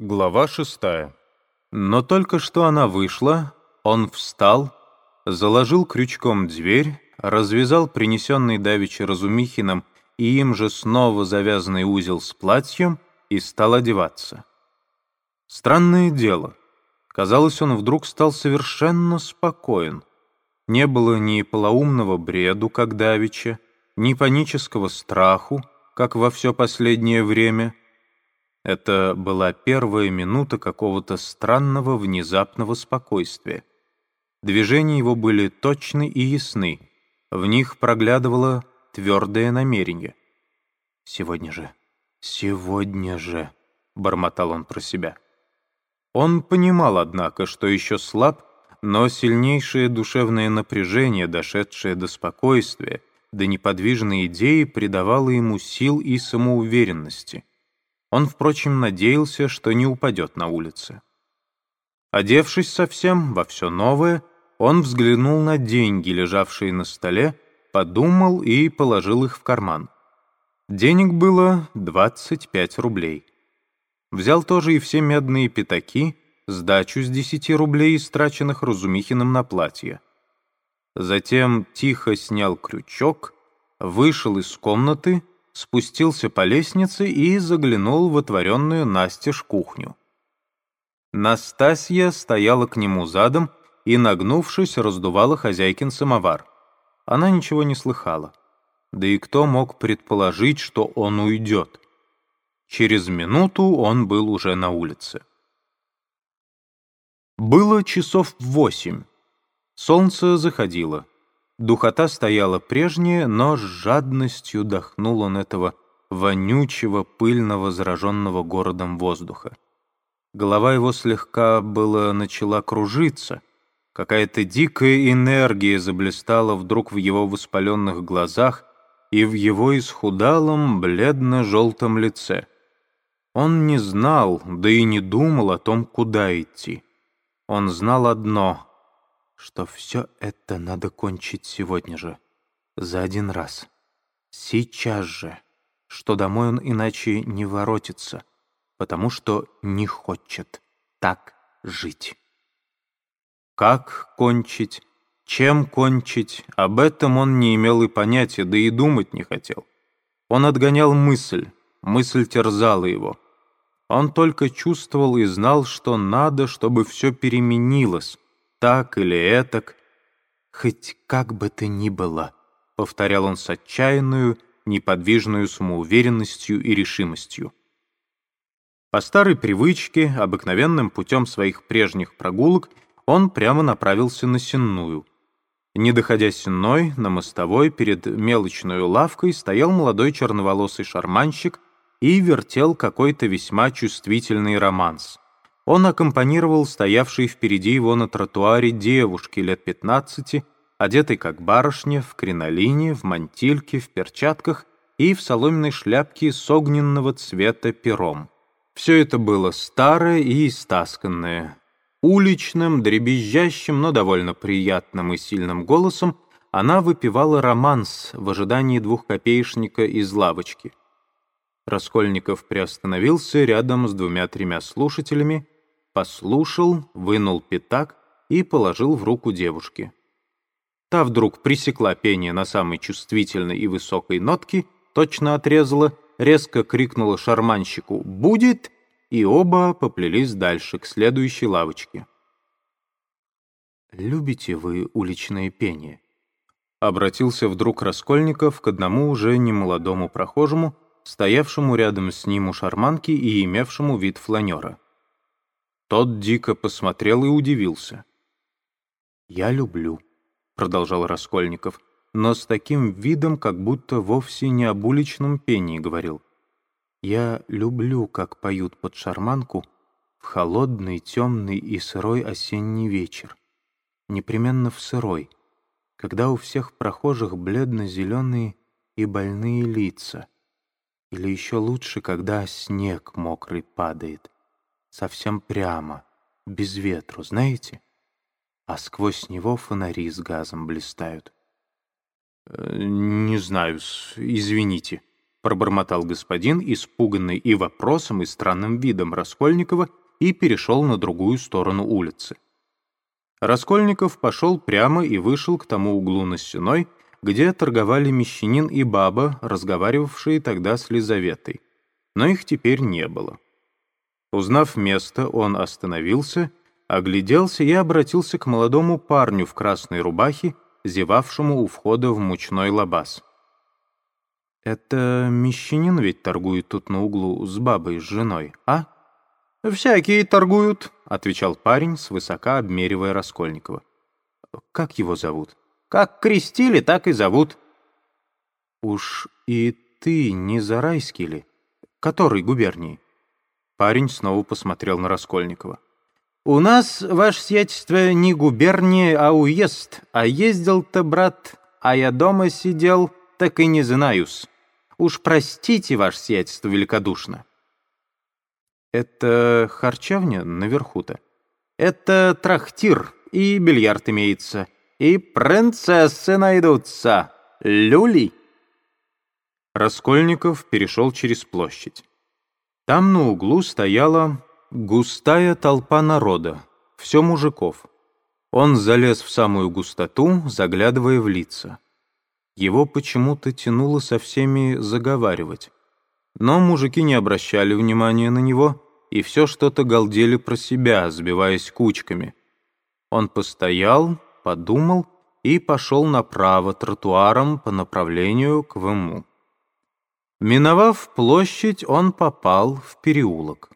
Глава шестая. Но только что она вышла, он встал, заложил крючком дверь, развязал принесенный давеча Разумихиным и им же снова завязанный узел с платьем и стал одеваться. Странное дело. Казалось, он вдруг стал совершенно спокоен. Не было ни полоумного бреду, как давеча, ни панического страху, как во все последнее время — это была первая минута какого-то странного внезапного спокойствия. Движения его были точны и ясны. В них проглядывало твердое намерение. «Сегодня же, сегодня же», — бормотал он про себя. Он понимал, однако, что еще слаб, но сильнейшее душевное напряжение, дошедшее до спокойствия, до неподвижной идеи, придавало ему сил и самоуверенности — он, впрочем, надеялся, что не упадет на улице. Одевшись совсем во все новое, он взглянул на деньги, лежавшие на столе, подумал и положил их в карман. Денег было 25 рублей. Взял тоже и все медные пятаки, сдачу с 10 рублей, истраченных Разумихиным на платье. Затем тихо снял крючок, вышел из комнаты спустился по лестнице и заглянул в отворенную настежь кухню. Настасья стояла к нему задом и, нагнувшись, раздувала хозяйкин самовар. Она ничего не слыхала. Да и кто мог предположить, что он уйдет? Через минуту он был уже на улице. Было часов восемь. Солнце заходило. Духота стояла прежняя, но с жадностью дохнул он этого вонючего, пыльного, зараженного городом воздуха. Голова его слегка было начала кружиться. Какая-то дикая энергия заблистала вдруг в его воспаленных глазах и в его исхудалом, бледно-желтом лице. Он не знал, да и не думал о том, куда идти. Он знал одно — что все это надо кончить сегодня же, за один раз, сейчас же, что домой он иначе не воротится, потому что не хочет так жить. Как кончить, чем кончить, об этом он не имел и понятия, да и думать не хотел. Он отгонял мысль, мысль терзала его. Он только чувствовал и знал, что надо, чтобы все переменилось, так или этак. Хоть как бы то ни было, — повторял он с отчаянную, неподвижную самоуверенностью и решимостью. По старой привычке, обыкновенным путем своих прежних прогулок, он прямо направился на Сенную. Не доходя Сенной, на мостовой перед мелочной лавкой стоял молодой черноволосый шарманщик и вертел какой-то весьма чувствительный романс. Он аккомпанировал стоявшей впереди его на тротуаре девушке лет 15, одетой как барышня, в кринолине, в мантильке, в перчатках и в соломенной шляпке с огненного цвета пером. Все это было старое и истасканное. Уличным, дребезжащим, но довольно приятным и сильным голосом она выпивала романс в ожидании двухкопеечника из лавочки. Раскольников приостановился рядом с двумя-тремя слушателями послушал, вынул пятак и положил в руку девушки. Та вдруг пресекла пение на самой чувствительной и высокой нотке, точно отрезала, резко крикнула шарманщику «Будет!» и оба поплелись дальше, к следующей лавочке. «Любите вы уличное пение?» Обратился вдруг Раскольников к одному уже немолодому прохожему, стоявшему рядом с ним у шарманки и имевшему вид фланера. Тот дико посмотрел и удивился. «Я люблю», — продолжал Раскольников, но с таким видом, как будто вовсе не об уличном пении говорил. «Я люблю, как поют под шарманку в холодный, темный и сырой осенний вечер. Непременно в сырой, когда у всех прохожих бледно-зеленые и больные лица. Или еще лучше, когда снег мокрый падает совсем прямо, без ветру, знаете? А сквозь него фонари с газом блистают. Э, «Не знаю, извините», пробормотал господин, испуганный и вопросом, и странным видом Раскольникова, и перешел на другую сторону улицы. Раскольников пошел прямо и вышел к тому углу на стеной, где торговали мещанин и баба, разговаривавшие тогда с Лизаветой. Но их теперь не было. Узнав место, он остановился, огляделся и обратился к молодому парню в красной рубахе, зевавшему у входа в мучной лабаз. «Это мещанин ведь торгует тут на углу с бабой, с женой, а?» «Всякие торгуют», — отвечал парень, свысока обмеривая Раскольникова. «Как его зовут?» «Как крестили, так и зовут». «Уж и ты не Зарайский ли? Который губернии?» Парень снова посмотрел на Раскольникова. «У нас, ваше сиятельство, не губерния, а уезд. А ездил-то, брат, а я дома сидел, так и не знаюсь. Уж простите, ваше сиятельство, великодушно». «Это харчевня наверху-то?» «Это трактир, и бильярд имеется, и принцессы найдутся. Люли!» Раскольников перешел через площадь. Там на углу стояла густая толпа народа, все мужиков. Он залез в самую густоту, заглядывая в лица. Его почему-то тянуло со всеми заговаривать. Но мужики не обращали внимания на него и все что-то галдели про себя, сбиваясь кучками. Он постоял, подумал и пошел направо тротуаром по направлению к ВМУ. Миновав площадь, он попал в переулок.